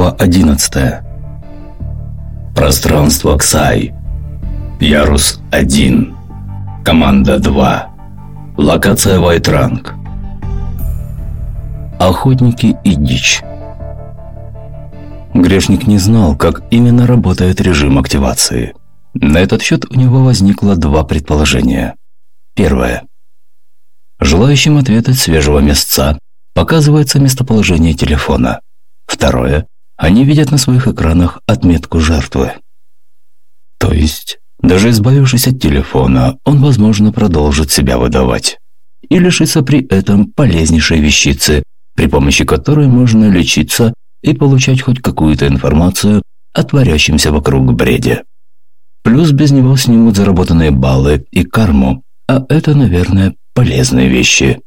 Глава 11. Пространство Ксай. Ярус 1. Команда 2. Локация Вайтранг. Охотники и дичь. Грешник не знал, как именно работает режим активации. На этот счет у него возникло два предположения. Первое. Желающим ответить свежего места показывается местоположение телефона – Второе. Они видят на своих экранах отметку жертвы. То есть, даже избавившись от телефона, он, возможно, продолжит себя выдавать. И лишится при этом полезнейшей вещицы, при помощи которой можно лечиться и получать хоть какую-то информацию о творящемся вокруг бреде. Плюс без него снимут заработанные баллы и карму, а это, наверное, полезные вещи.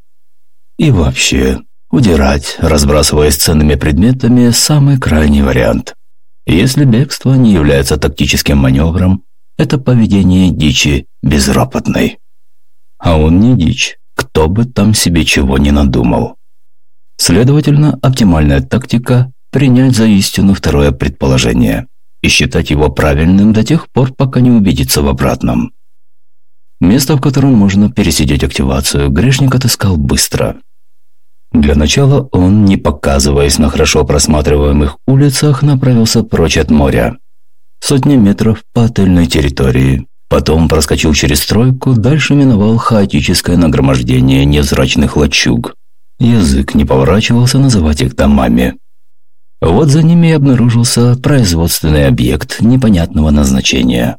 И вообще, Удирать, разбрасываясь ценными предметами, самый крайний вариант. Если бегство не является тактическим маневром, это поведение дичи безропотной. А он не дичь, кто бы там себе чего не надумал. Следовательно, оптимальная тактика – принять за истину второе предположение и считать его правильным до тех пор, пока не убедится в обратном. Место, в котором можно пересидеть активацию, грешник отыскал быстро – для начала он, не показываясь на хорошо просматриваемых улицах, направился прочь от моря. Сотни метров по отельной территории. Потом проскочил через стройку, дальше миновал хаотическое нагромождение невзрачных лачуг. Язык не поворачивался называть их домами. Вот за ними и обнаружился производственный объект непонятного назначения.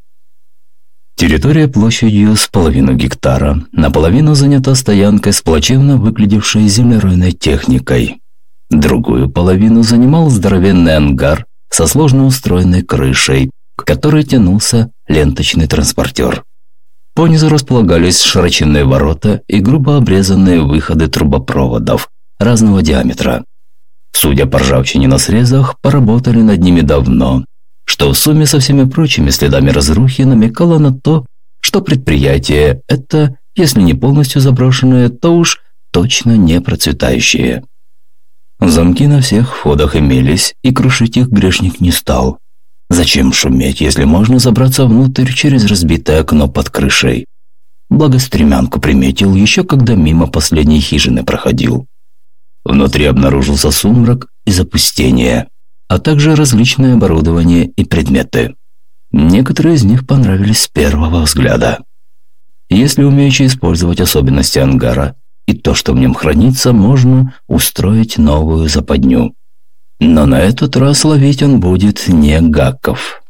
Территория площадью с половину гектара, наполовину занята стоянкой с плачевно выглядевшей землеройной техникой. Другую половину занимал здоровенный ангар со сложно устроенной крышей, к которой тянулся ленточный транспортер. Понизу располагались широченные ворота и грубо обрезанные выходы трубопроводов разного диаметра. Судя по ржавчине на срезах, поработали над ними давно, что в сумме со всеми прочими следами разрухи намекало на то, что предприятие это, если не полностью заброшенное, то уж точно не процветающее. Замки на всех входах имелись, и крушить их грешник не стал. Зачем шуметь, если можно забраться внутрь через разбитое окно под крышей? Благо стремянку приметил еще когда мимо последней хижины проходил. Внутри обнаружился сумрак и запустение а также различное оборудование и предметы. Некоторые из них понравились с первого взгляда. Если умеючи использовать особенности ангара и то, что в нем хранится, можно устроить новую западню. Но на этот раз ловить он будет не Гаков.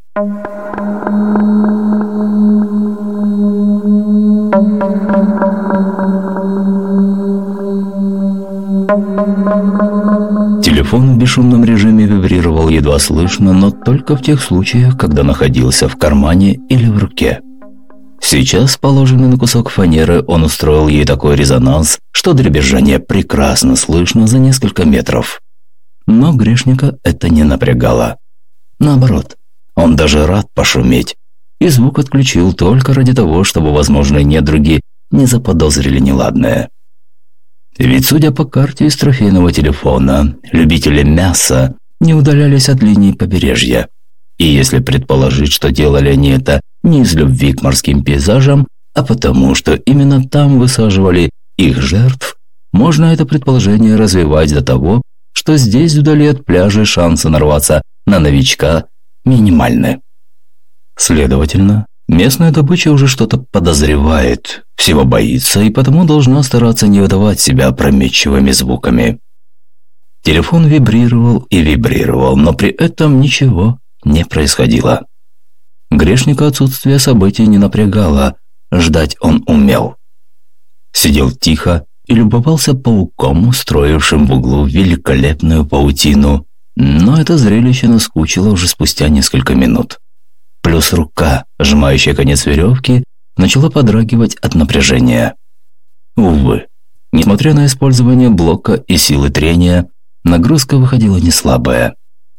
Телефон в бесшумном режиме вибрировал едва слышно, но только в тех случаях, когда находился в кармане или в руке. Сейчас, положенный на кусок фанеры, он устроил ей такой резонанс, что дребезжание прекрасно слышно за несколько метров. Но грешника это не напрягало. Наоборот, он даже рад пошуметь. И звук отключил только ради того, чтобы возможные недруги не заподозрили неладное. Ведь, судя по карте из трофейного телефона, любители мяса не удалялись от линии побережья. И если предположить, что делали они это не из любви к морским пейзажам, а потому, что именно там высаживали их жертв, можно это предположение развивать до того, что здесь вдали от пляжа шансы нарваться на новичка минимальны. Следовательно, Местная добыча уже что-то подозревает, всего боится и потому должна стараться не выдавать себя опрометчивыми звуками. Телефон вибрировал и вибрировал, но при этом ничего не происходило. Грешника отсутствие событий не напрягало, ждать он умел. Сидел тихо и любовался пауком, устроившим в углу великолепную паутину, но это зрелище наскучило уже спустя несколько минут плюс рука, сжимающая конец веревки, начала подрагивать от напряжения. Увы, несмотря на использование блока и силы трения, нагрузка выходила не слабая.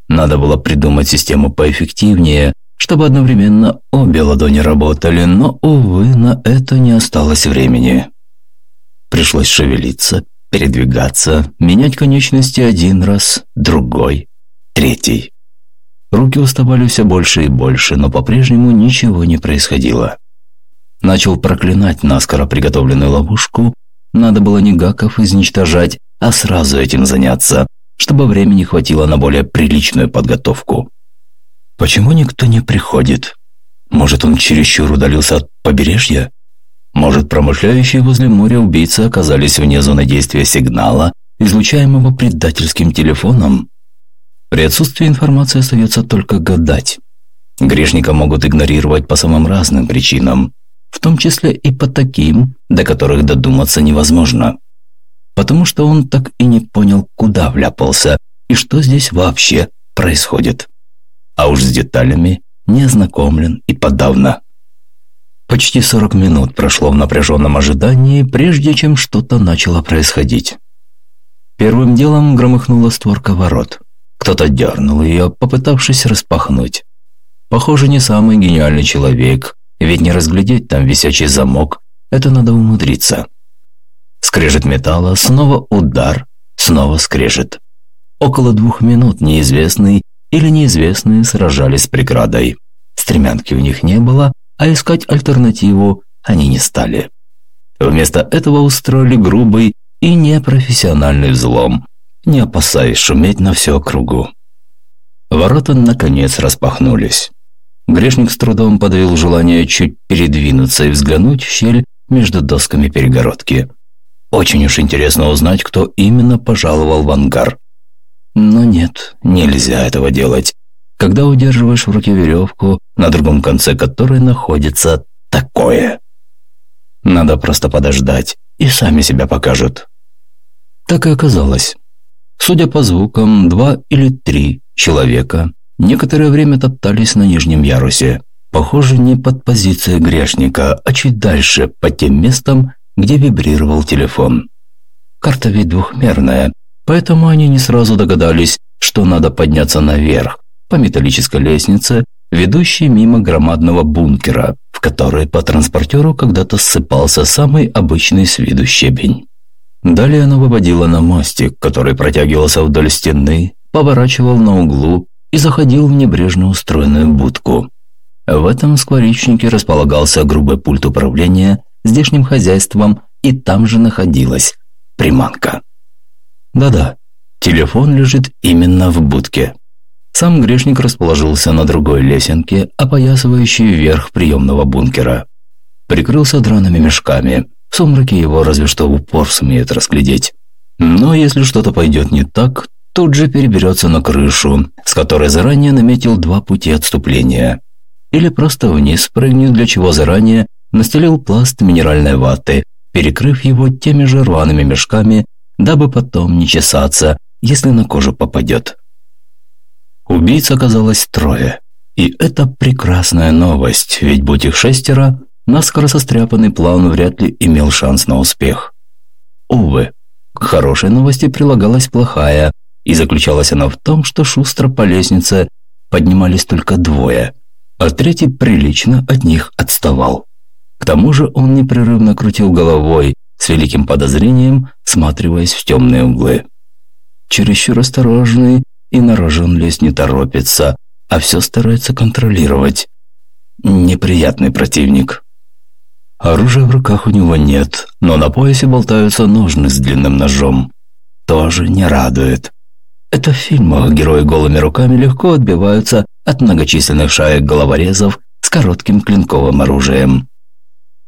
Надо было придумать систему поэффективнее, чтобы одновременно обе ладони работали, но, увы, на это не осталось времени. Пришлось шевелиться, передвигаться, менять конечности один раз, другой, третий. Руки уставали все больше и больше, но по-прежнему ничего не происходило. Начал проклинать наскоро приготовленную ловушку. Надо было не гаков изничтожать, а сразу этим заняться, чтобы времени хватило на более приличную подготовку. Почему никто не приходит? Может, он чересчур удалился от побережья? Может, промышляющие возле моря убийцы оказались вне зоны действия сигнала, излучаемого предательским телефоном? При отсутствии информации остается только гадать. Грешника могут игнорировать по самым разным причинам, в том числе и по таким, до которых додуматься невозможно. Потому что он так и не понял, куда вляпался и что здесь вообще происходит. А уж с деталями не ознакомлен и подавно. Почти 40 минут прошло в напряженном ожидании, прежде чем что-то начало происходить. Первым делом громыхнула створка ворот. Кто-то дернул ее, попытавшись распахнуть. Похоже, не самый гениальный человек, ведь не разглядеть там висячий замок, это надо умудриться. Скрежет металла, снова удар, снова скрежет. Около двух минут неизвестный или неизвестные сражались с преградой. Стремянки у них не было, а искать альтернативу они не стали. Вместо этого устроили грубый и непрофессиональный взлом, не опасаясь шуметь на всю округу. Ворота наконец распахнулись. Грешник с трудом подавил желание чуть передвинуться и взглянуть в щель между досками перегородки. Очень уж интересно узнать, кто именно пожаловал в ангар. Но нет, нельзя этого делать когда удерживаешь в руке веревку, на другом конце которой находится такое. Надо просто подождать, и сами себя покажут. Так и оказалось. Судя по звукам, два или три человека некоторое время топтались на нижнем ярусе. Похоже, не под позицией грешника, а чуть дальше, под тем местом, где вибрировал телефон. Карта ведь двухмерная, поэтому они не сразу догадались, что надо подняться наверх, по металлической лестнице, ведущей мимо громадного бункера, в который по транспортеру когда-то ссыпался самый обычный с виду щебень. Далее она выводила на мостик, который протягивался вдоль стены, поворачивал на углу и заходил в небрежно устроенную будку. В этом скворечнике располагался грубый пульт управления здешним хозяйством, и там же находилась приманка. Да-да, телефон лежит именно в будке. Сам грешник расположился на другой лесенке, опоясывающей верх приемного бункера. Прикрылся драными мешками. В сумраке его разве что упор сумеет разглядеть. Но если что-то пойдет не так, тут же переберется на крышу, с которой заранее наметил два пути отступления. Или просто вниз прыгнет, для чего заранее настелил пласт минеральной ваты, перекрыв его теми же рваными мешками, дабы потом не чесаться, если на кожу попадет. Убийц оказалось трое. И это прекрасная новость, ведь будь их шестеро, наскоро состряпанный план вряд ли имел шанс на успех. Увы, к хорошей новости прилагалась плохая, и заключалась она в том, что шустро по лестнице поднимались только двое, а третий прилично от них отставал. К тому же он непрерывно крутил головой, с великим подозрением, сматриваясь в темные углы. Чересчур осторожный и на рожон лезть не торопится, а все старается контролировать. Неприятный противник. Оружия в руках у него нет, но на поясе болтаются ножны с длинным ножом. Тоже не радует. Это в фильмах герои голыми руками легко отбиваются от многочисленных шаек головорезов с коротким клинковым оружием.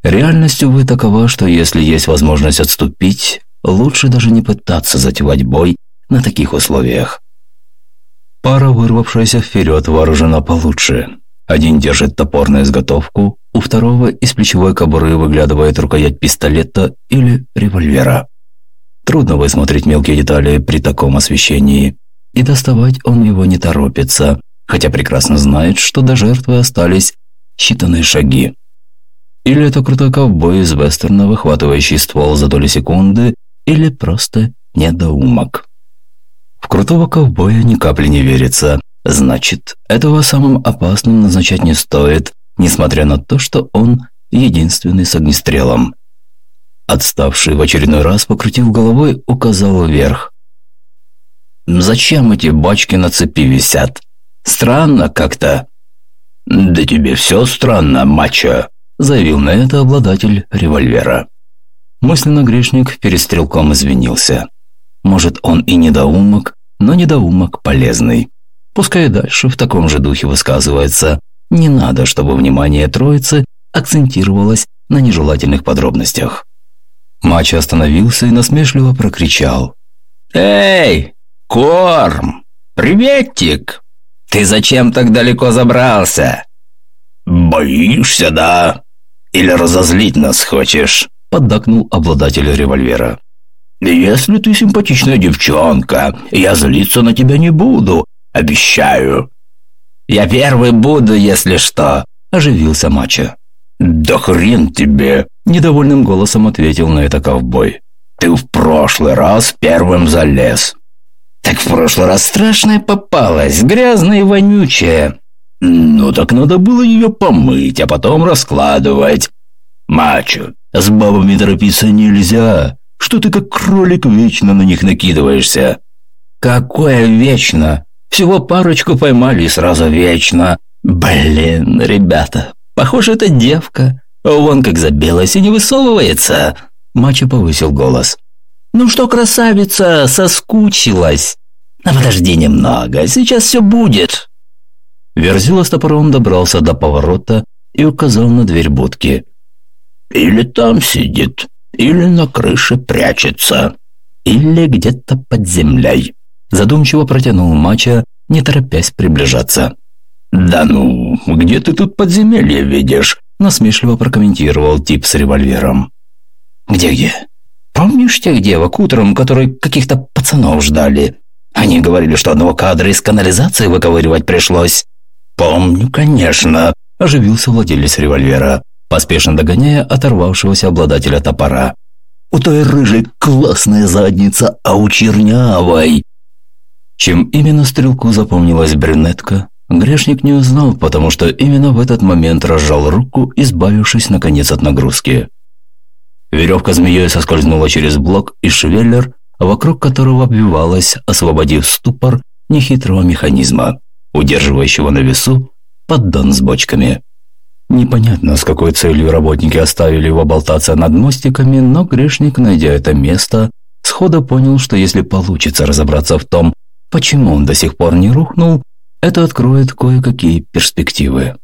Реальность, увы, такова, что если есть возможность отступить, лучше даже не пытаться затевать бой на таких условиях. Пара, вырвавшаяся вперед, вооружена получше. Один держит топор на изготовку, у второго из плечевой кобуры выглядывает рукоять пистолета или револьвера. Трудно высмотреть мелкие детали при таком освещении, и доставать он его не торопится, хотя прекрасно знает, что до жертвы остались считанные шаги. Или это крутой ковбой из вестерна, выхватывающий ствол за доли секунды, или просто недоумок. В крутого ковбоя ни капли не верится. Значит, этого самым опасным назначать не стоит, несмотря на то, что он единственный с огнестрелом. Отставший в очередной раз покрутил головой, указал вверх. «Зачем эти бачки на цепи висят?» – Странно как-то». «Да тебе все странно, мачо», – заявил на это обладатель револьвера. Мысленно грешник перед стрелком извинился. Может, он и недоумок, но недоумок полезный. Пускай дальше в таком же духе высказывается. Не надо, чтобы внимание троицы акцентировалось на нежелательных подробностях. Матч остановился и насмешливо прокричал. «Эй, Корм! Приветик! Ты зачем так далеко забрался?» «Боишься, да? Или разозлить нас хочешь?» Поддакнул обладатель револьвера. «Если ты симпатичная девчонка, я злиться на тебя не буду, обещаю». «Я первый буду, если что», – оживился Мачо. «Да хрен тебе!» – недовольным голосом ответил на это ковбой. «Ты в прошлый раз первым залез». «Так в прошлый раз страшная попалась, грязная и вонючая». «Ну так надо было ее помыть, а потом раскладывать». «Мачо, с бабами торопиться нельзя. Что ты как кролик вечно на них накидываешься?» «Какое вечно? Всего парочку поймали и сразу вечно. Блин, ребята, похоже, это девка. Вон как забилась и не высовывается». Мачо повысил голос. «Ну что, красавица, соскучилась?» «А подожди немного, сейчас все будет». Верзила с топором добрался до поворота и указал на дверь будки. «Или там сидит, или на крыше прячется, или где-то под землей», задумчиво протянул Мача, не торопясь приближаться. «Да ну, где ты тут подземелье видишь?» насмешливо прокомментировал тип с револьвером. «Где-где? Помнишь тех девок утром, которые каких-то пацанов ждали? Они говорили, что одного кадра из канализации выковыривать пришлось». «Помню, конечно», – оживился владелец револьвера, поспешно догоняя оторвавшегося обладателя топора. «У той рыжей классная задница, а у чернявой!» Чем именно стрелку запомнилась брюнетка, грешник не узнал, потому что именно в этот момент разжал руку, избавившись наконец от нагрузки. Веревка змеей соскользнула через блок, и швеллер, вокруг которого обвивалась, освободив ступор нехитрого механизма, удерживающего на весу поддон с бочками. Непонятно, с какой целью работники оставили его болтаться над мостиками, но грешник, найдя это место, сходу понял, что если получится разобраться в том, почему он до сих пор не рухнул, это откроет кое-какие перспективы.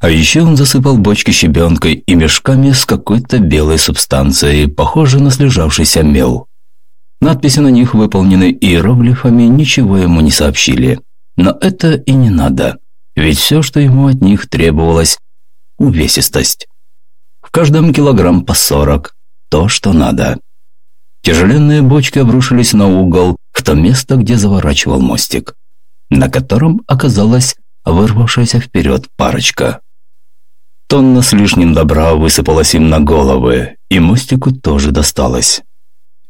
А еще он засыпал бочки щебенкой и мешками с какой-то белой субстанцией, похожей на слежавшийся мел. Надписи на них, выполнены иероглифами, ничего ему не сообщили. Но это и не надо, ведь все, что ему от них требовалось – увесистость. В каждом килограмм по 40 – то, что надо. Тяжеленные бочки обрушились на угол, в то место, где заворачивал мостик, на котором оказалась вырвавшаяся вперед парочка. Тонна с лишним добра высыпалась им на головы, и мостику тоже досталось.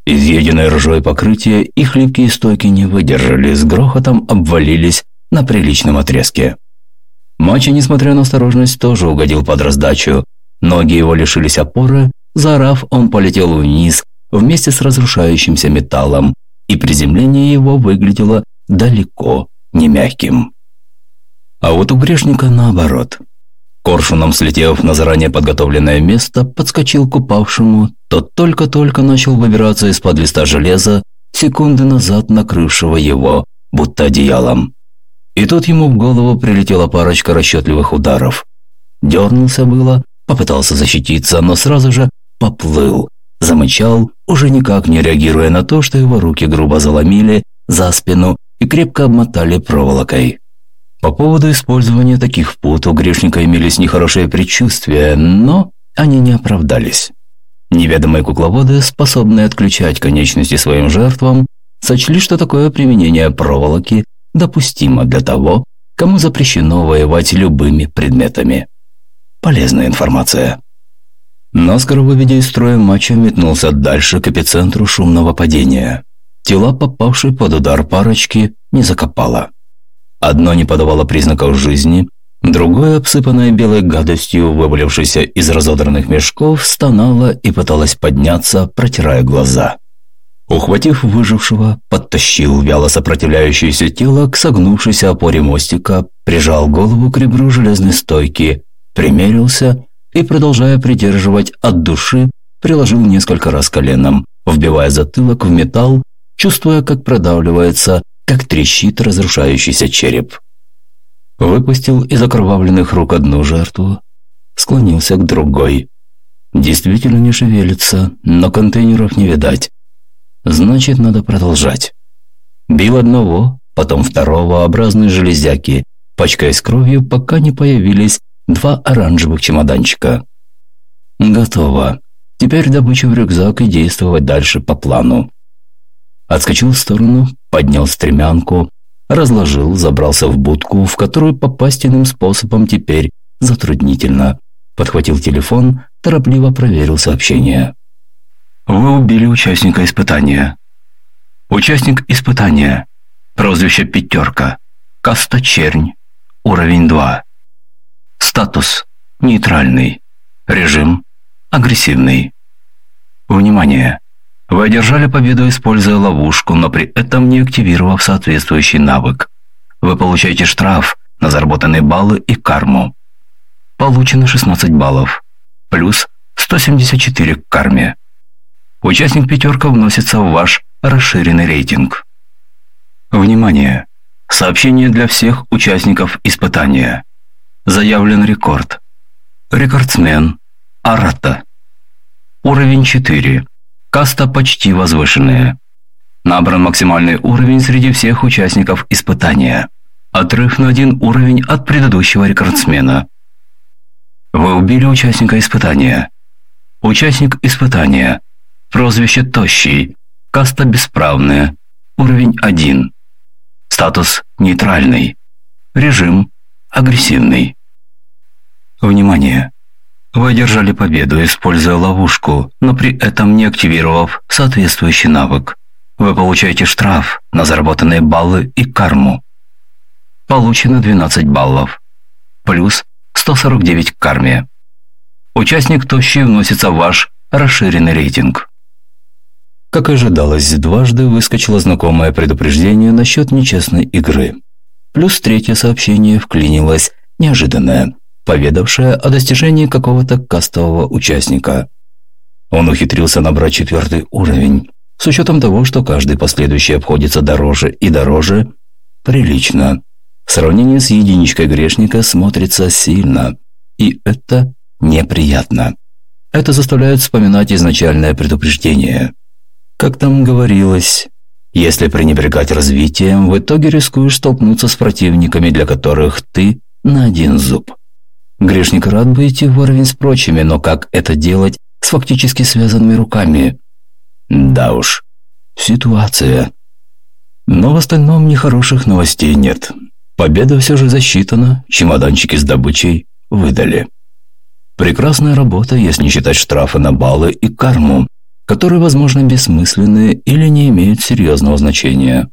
Изъеденное ржой покрытие и хлипкие стойки не выдержали, с грохотом обвалились на приличном отрезке. Мачо, несмотря на осторожность, тоже угодил под раздачу. Ноги его лишились опоры, заорав, он полетел вниз вместе с разрушающимся металлом, и приземление его выглядело далеко не мягким. А вот у грешника наоборот – Коршуном слетев на заранее подготовленное место, подскочил к упавшему, тот только-только начал выбираться из-под листа железа, секунды назад накрывшего его, будто одеялом. И тут ему в голову прилетела парочка расчетливых ударов. Дернулся было, попытался защититься, но сразу же поплыл, замычал, уже никак не реагируя на то, что его руки грубо заломили за спину и крепко обмотали проволокой. По поводу использования таких пут у грешника имелись нехорошие предчувствия, но они не оправдались. Неведомые кукловоды, способные отключать конечности своим жертвам, сочли, что такое применение проволоки допустимо для того, кому запрещено воевать любыми предметами. Полезная информация. Наскоро выведя из строя матча, метнулся дальше к эпицентру шумного падения. Тела, попавшие под удар парочки, не закопало. Одно не подавало признаков жизни, другое, обсыпанное белой гадостью, вывалившейся из разодранных мешков, стонало и пыталось подняться, протирая глаза. Ухватив выжившего, подтащил вяло сопротивляющееся тело к согнувшейся опоре мостика, прижал голову к ребру железной стойки, примерился и, продолжая придерживать от души, приложил несколько раз коленом, вбивая затылок в металл, чувствуя, как продавливается, как трещит разрушающийся череп. Выпустил из окровавленных рук одну жертву, склонился к другой. Действительно не шевелится, но контейнеров не видать. Значит, надо продолжать. Бил одного, потом второго образные железяки, пачкаясь кровью, пока не появились два оранжевых чемоданчика. Готово. Теперь добыча в рюкзак и действовать дальше по плану. Отскочил в сторону, поднял стремянку, разложил, забрался в будку, в которую попасть иным способом теперь затруднительно. Подхватил телефон, торопливо проверил сообщение. Вы убили участника испытания. Участник испытания. Прозвище «Пятерка». Каста «Чернь». Уровень 2. Статус «Нейтральный». Режим «Агрессивный». Внимание! Вы одержали победу, используя ловушку, но при этом не активировав соответствующий навык. Вы получаете штраф на заработанные баллы и карму. Получено 16 баллов. Плюс 174 к карме. Участник пятерка вносится в ваш расширенный рейтинг. Внимание! Сообщение для всех участников испытания. Заявлен рекорд. Рекордсмен. Арата. Уровень 4. Каста почти возвышенная. Набран максимальный уровень среди всех участников испытания. Отрыв на один уровень от предыдущего рекордсмена. Вы убили участника испытания. Участник испытания Прозвище «Тощий». Каста «Бесправная». Уровень 1. Статус «Нейтральный». Режим «Агрессивный». Внимание! Вы одержали победу, используя ловушку, но при этом не активировав соответствующий навык. Вы получаете штраф на заработанные баллы и карму. Получено 12 баллов. Плюс 149 к карме. Участник тощий вносится в ваш расширенный рейтинг. Как ожидалось, дважды выскочило знакомое предупреждение насчет нечестной игры. Плюс третье сообщение вклинилось, неожиданное, поведавшее о достижении какого-то кастового участника. Он ухитрился набрать четвертый уровень. С учетом того, что каждый последующий обходится дороже и дороже, прилично. В сравнении с единичкой грешника смотрится сильно. И это неприятно. Это заставляет вспоминать изначальное предупреждение – как там говорилось, если пренебрегать развитием, в итоге рискуешь столкнуться с противниками, для которых ты на один зуб. Грешник рад бы идти в с прочими, но как это делать с фактически связанными руками? Да уж, ситуация. Но в остальном нехороших новостей нет. Победа все же засчитана, чемоданчики с добычей выдали. Прекрасная работа, если не считать штрафы на баллы и карму, которые, возможно, бессмысленны или не имеют серьезного значения.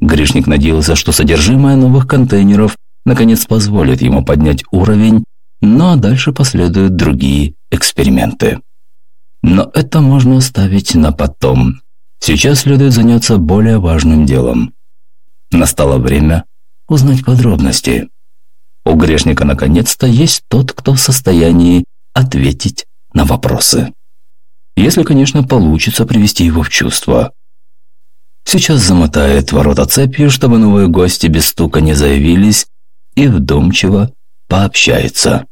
Грешник надеялся, что содержимое новых контейнеров наконец позволит ему поднять уровень, но дальше последуют другие эксперименты. Но это можно оставить на потом. Сейчас следует заняться более важным делом. Настало время узнать подробности. У грешника наконец-то есть тот, кто в состоянии ответить на вопросы. Если, конечно, получится привести его в чувство. Сейчас замотает ворота цепью, чтобы новые гости без стука не заявились, и вдумчиво пообщается.